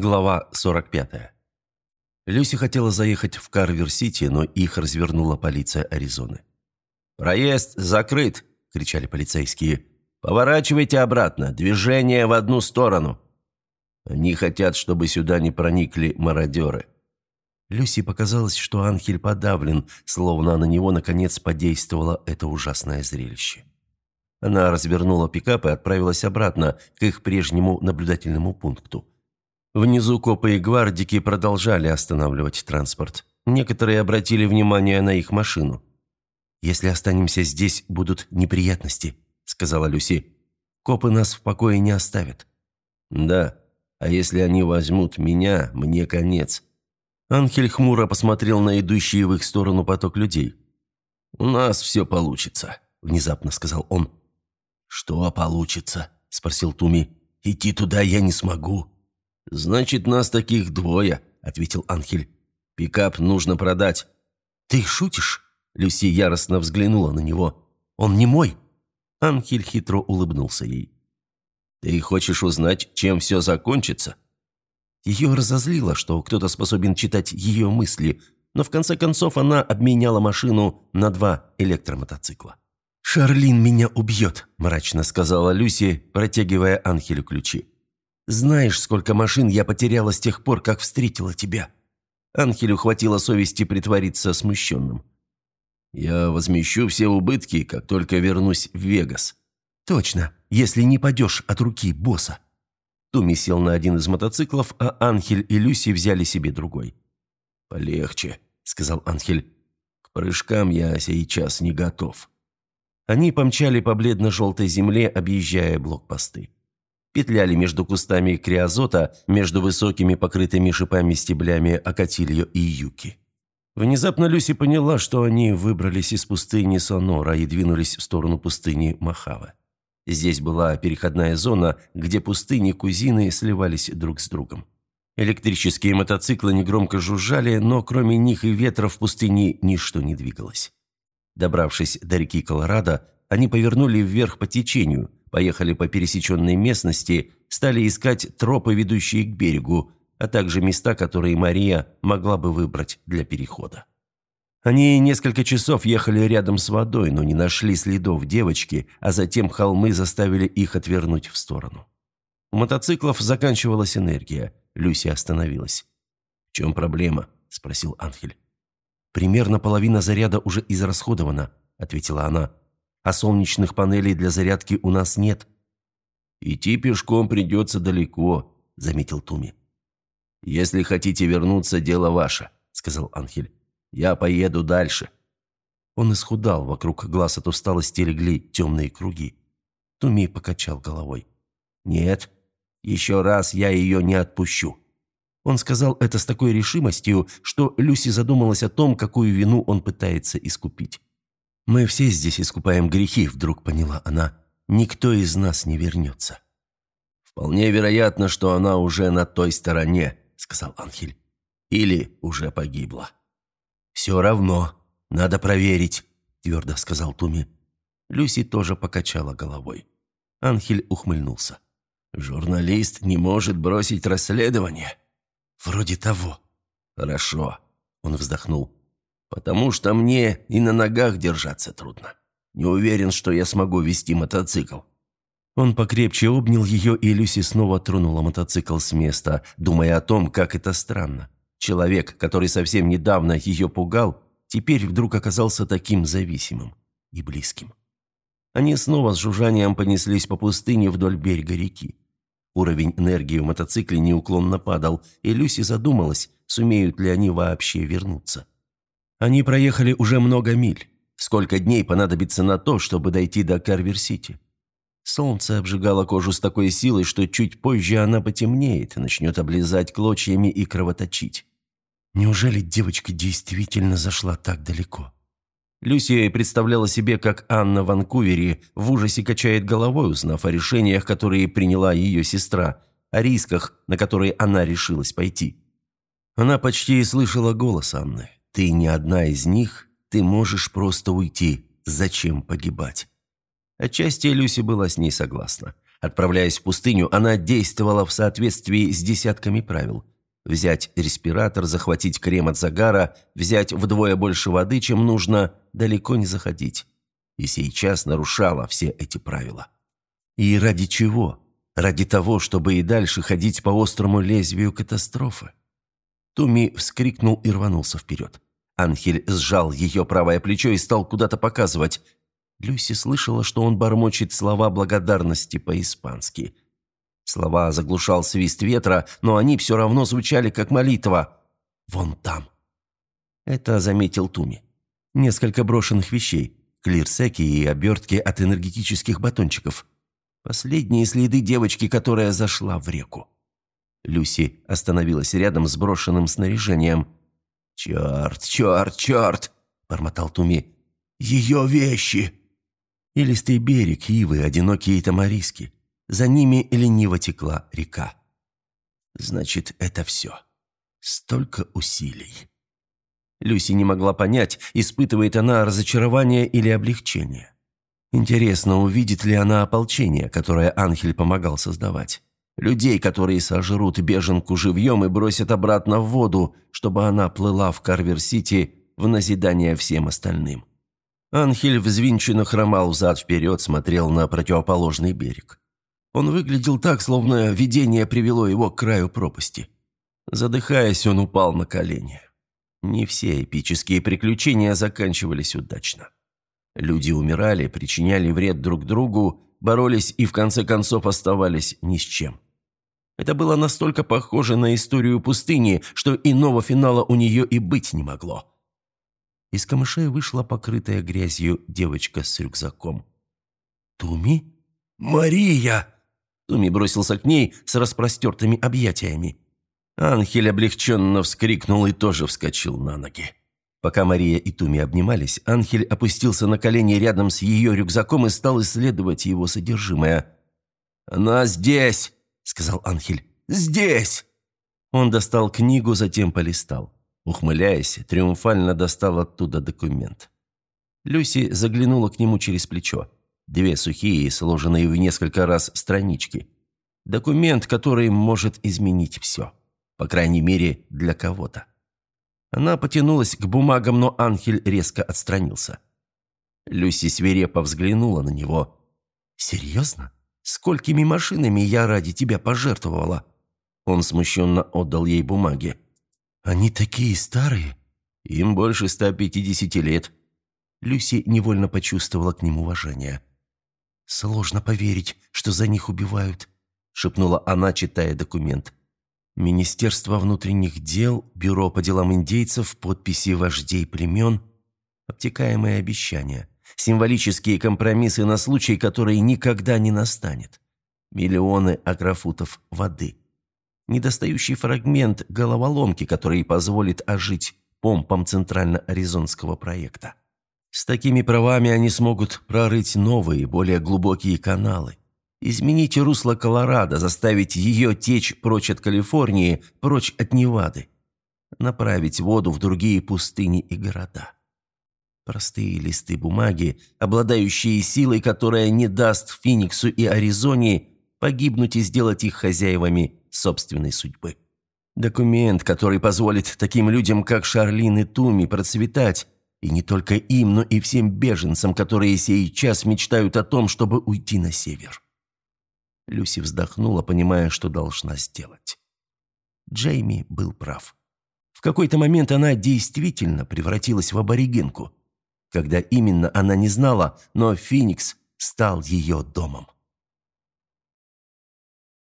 Глава 45. Люси хотела заехать в Карвер-Сити, но их развернула полиция Аризоны. «Проезд закрыт!» – кричали полицейские. «Поворачивайте обратно! Движение в одну сторону!» Они хотят, чтобы сюда не проникли мародеры. Люси показалось, что Анхель подавлен, словно на него, наконец, подействовало это ужасное зрелище. Она развернула пикап и отправилась обратно к их прежнему наблюдательному пункту. Внизу копы и гвардики продолжали останавливать транспорт. Некоторые обратили внимание на их машину. «Если останемся здесь, будут неприятности», — сказала Люси. «Копы нас в покое не оставят». «Да, а если они возьмут меня, мне конец». Анхель хмуро посмотрел на идущий в их сторону поток людей. «У нас все получится», — внезапно сказал он. «Что получится?» – спросил Туми. «Идти туда я не смогу». «Значит, нас таких двое», – ответил Анхель. «Пикап нужно продать». «Ты шутишь?» – Люси яростно взглянула на него. «Он не мой». Анхель хитро улыбнулся ей. «Ты хочешь узнать, чем все закончится?» Ее разозлило, что кто-то способен читать ее мысли, но в конце концов она обменяла машину на два электромотоцикла. «Шарлин меня убьет», – мрачно сказала Люси, протягивая Анхелю ключи. «Знаешь, сколько машин я потеряла с тех пор, как встретила тебя?» Анхелю хватило совести притвориться смущенным. «Я возмещу все убытки, как только вернусь в Вегас». «Точно, если не падешь от руки босса». Туми сел на один из мотоциклов, а Анхель и Люси взяли себе другой. «Полегче», — сказал Анхель. «К прыжкам я сейчас не готов». Они помчали по бледно-желтой земле, объезжая блокпосты. Петляли между кустами криозота, между высокими покрытыми шипами стеблями Акатильо и Юки. Внезапно Люси поняла, что они выбрались из пустыни Сонора и двинулись в сторону пустыни Махава. Здесь была переходная зона, где пустыни кузины сливались друг с другом. Электрические мотоциклы негромко жужжали, но кроме них и ветра в пустыне ничто не двигалось. Добравшись до реки Колорадо, они повернули вверх по течению, поехали по пересеченной местности, стали искать тропы, ведущие к берегу, а также места, которые Мария могла бы выбрать для перехода. Они несколько часов ехали рядом с водой, но не нашли следов девочки, а затем холмы заставили их отвернуть в сторону. У мотоциклов заканчивалась энергия. Люси остановилась. «В чем проблема?» – спросил Анхель. «Примерно половина заряда уже израсходована», – ответила она. «А солнечных панелей для зарядки у нас нет». «Идти пешком придется далеко», – заметил Туми. «Если хотите вернуться, дело ваше», – сказал Анхель. «Я поеду дальше». Он исхудал, вокруг глаз от усталости легли темные круги. Туми покачал головой. «Нет, еще раз я ее не отпущу». Он сказал это с такой решимостью, что Люси задумалась о том, какую вину он пытается искупить. «Мы все здесь искупаем грехи», — вдруг поняла она. «Никто из нас не вернется». «Вполне вероятно, что она уже на той стороне», — сказал Анхель. «Или уже погибла». «Все равно. Надо проверить», — твердо сказал Туми. Люси тоже покачала головой. Анхель ухмыльнулся. «Журналист не может бросить расследование». «Вроде того». «Хорошо», — он вздохнул. «Потому что мне и на ногах держаться трудно. Не уверен, что я смогу вести мотоцикл». Он покрепче обнял ее, и Люси снова тронула мотоцикл с места, думая о том, как это странно. Человек, который совсем недавно ее пугал, теперь вдруг оказался таким зависимым и близким. Они снова с жужжанием понеслись по пустыне вдоль берега реки. Уровень энергии в мотоцикле неуклонно падал, и Люси задумалась, сумеют ли они вообще вернуться. Они проехали уже много миль. Сколько дней понадобится на то, чтобы дойти до Карвер-Сити? Солнце обжигало кожу с такой силой, что чуть позже она потемнеет, начнет облезать клочьями и кровоточить. Неужели девочка действительно зашла так далеко? Люсия представляла себе, как Анна в Ванкувере в ужасе качает головой, узнав о решениях, которые приняла ее сестра, о рисках, на которые она решилась пойти. Она почти слышала голос Анны. «Ты не одна из них, ты можешь просто уйти. Зачем погибать?» Отчасти Люси была с ней согласна. Отправляясь в пустыню, она действовала в соответствии с десятками правил. Взять респиратор, захватить крем от загара, взять вдвое больше воды, чем нужно, далеко не заходить. И сейчас нарушала все эти правила. И ради чего? Ради того, чтобы и дальше ходить по острому лезвию катастрофы. Туми вскрикнул и рванулся вперед. Анхель сжал ее правое плечо и стал куда-то показывать. Люси слышала, что он бормочет слова благодарности по-испански. Слова заглушал свист ветра, но они все равно звучали как молитва. «Вон там». Это заметил Туми. Несколько брошенных вещей, клирсеки и обертки от энергетических батончиков. Последние следы девочки, которая зашла в реку. Люси остановилась рядом с брошенным снаряжением. «Черт, черт, черт!» – бормотал Туми. «Ее вещи!» Илистый берег, ивы, одинокие тамариски. За ними лениво текла река. Значит, это все. Столько усилий. Люси не могла понять, испытывает она разочарование или облегчение. Интересно, увидит ли она ополчение, которое Анхель помогал создавать. Людей, которые сожрут беженку живьем и бросят обратно в воду, чтобы она плыла в Карвер-Сити в назидание всем остальным. Анхель взвинченно хромал взад-вперед, смотрел на противоположный берег. Он выглядел так, словно видение привело его к краю пропасти. Задыхаясь, он упал на колени. Не все эпические приключения заканчивались удачно. Люди умирали, причиняли вред друг другу, боролись и в конце концов оставались ни с чем. Это было настолько похоже на историю пустыни, что иного финала у нее и быть не могло. Из камышей вышла покрытая грязью девочка с рюкзаком. «Туми?» «Мария!» Туми бросился к ней с распростертыми объятиями. Анхель облегченно вскрикнул и тоже вскочил на ноги. Пока Мария и Туми обнимались, Анхель опустился на колени рядом с ее рюкзаком и стал исследовать его содержимое. «Она здесь!» — сказал Анхель. «Здесь!» Он достал книгу, затем полистал. Ухмыляясь, триумфально достал оттуда документ. Люси заглянула к нему через плечо. Две сухие, сложенные в несколько раз странички. Документ, который может изменить все. По крайней мере, для кого-то. Она потянулась к бумагам, но Анхель резко отстранился. Люси свирепо взглянула на него. «Серьезно? Сколькими машинами я ради тебя пожертвовала?» Он смущенно отдал ей бумаги. «Они такие старые. Им больше 150 лет». Люси невольно почувствовала к ним уважение. «Сложно поверить, что за них убивают», — шепнула она, читая документ. «Министерство внутренних дел, Бюро по делам индейцев, подписи вождей племен, обтекаемые обещания, символические компромиссы на случай, который никогда не настанет, миллионы агрофутов воды» недостающий фрагмент головоломки, который позволит ожить помпам Центрально-Аризонского проекта. С такими правами они смогут прорыть новые, более глубокие каналы, изменить русло Колорадо, заставить ее течь прочь от Калифорнии, прочь от Невады, направить воду в другие пустыни и города. Простые листы бумаги, обладающие силой, которая не даст Фениксу и Аризоне погибнуть и сделать их хозяевами собственной судьбы. Документ, который позволит таким людям, как Шарлин и Туми, процветать, и не только им, но и всем беженцам, которые сейчас мечтают о том, чтобы уйти на север. Люси вздохнула, понимая, что должна сделать. Джейми был прав. В какой-то момент она действительно превратилась в аборигенку. Когда именно, она не знала, но Феникс стал ее домом.